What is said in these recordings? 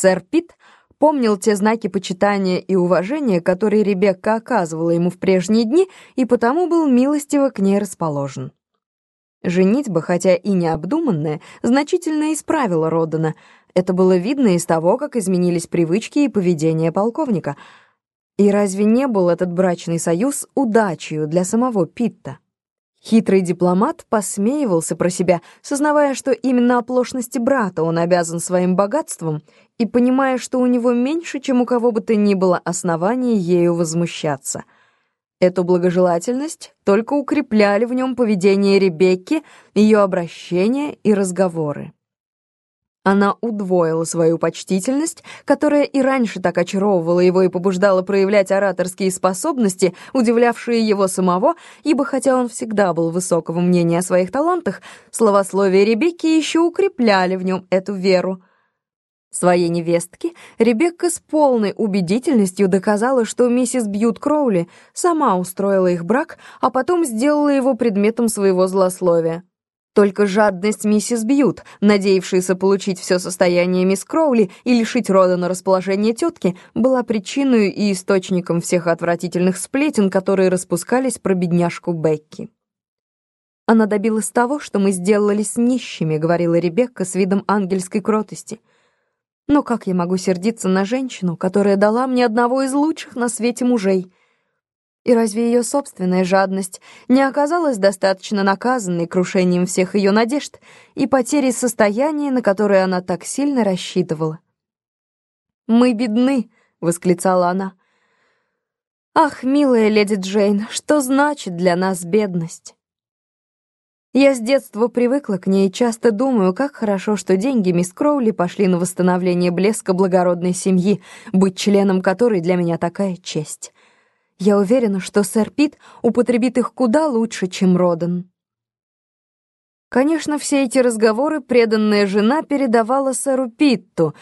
Сэр Пит помнил те знаки почитания и уважения, которые Ребекка оказывала ему в прежние дни, и потому был милостиво к ней расположен. Женитьба, хотя и необдуманная, значительно исправила Роддена. Это было видно из того, как изменились привычки и поведение полковника. И разве не был этот брачный союз удачей для самого Питта? Хитрый дипломат посмеивался про себя, сознавая, что именно оплошности брата он обязан своим богатством, и понимая, что у него меньше, чем у кого бы то ни было оснований ею возмущаться. Эту благожелательность только укрепляли в нем поведение Ребекки, ее обращения и разговоры. Она удвоила свою почтительность, которая и раньше так очаровывала его и побуждала проявлять ораторские способности, удивлявшие его самого, ибо хотя он всегда был высокого мнения о своих талантах, словословие Ребекки еще укрепляли в нем эту веру. Своей невестке Ребекка с полной убедительностью доказала, что миссис Бьют Кроули сама устроила их брак, а потом сделала его предметом своего злословия. Только жадность миссис Бьют, надеявшаяся получить все состояние мисс Кроули и лишить рода на расположение тетки, была причиной и источником всех отвратительных сплетен, которые распускались про бедняжку Бекки. «Она добилась того, что мы сделались нищими», — говорила Ребекка с видом ангельской кротости. «Но как я могу сердиться на женщину, которая дала мне одного из лучших на свете мужей?» И разве ее собственная жадность не оказалась достаточно наказанной крушением всех ее надежд и потерей состояния, на которое она так сильно рассчитывала? «Мы бедны!» — восклицала она. «Ах, милая леди Джейн, что значит для нас бедность?» Я с детства привыкла к ней и часто думаю, как хорошо, что деньги мисс Кроули пошли на восстановление блеска благородной семьи, быть членом которой для меня такая честь. Я уверена, что сэр Пит употребит их куда лучше, чем Родан. Конечно, все эти разговоры преданная жена передавала сэру Питту,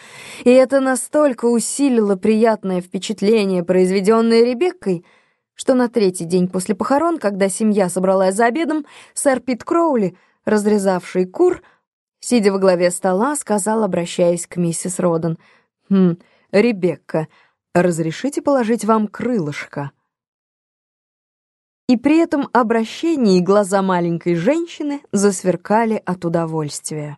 и это настолько усилило приятное впечатление, произведенное Ребеккой, что на третий день после похорон, когда семья собралась за обедом, сэр Пит Кроули, разрезавший кур, сидя во главе стола, сказал, обращаясь к миссис Родан, «Хм, Ребекка, разрешите положить вам крылышко?» И при этом обращении глаза маленькой женщины засверкали от удовольствия.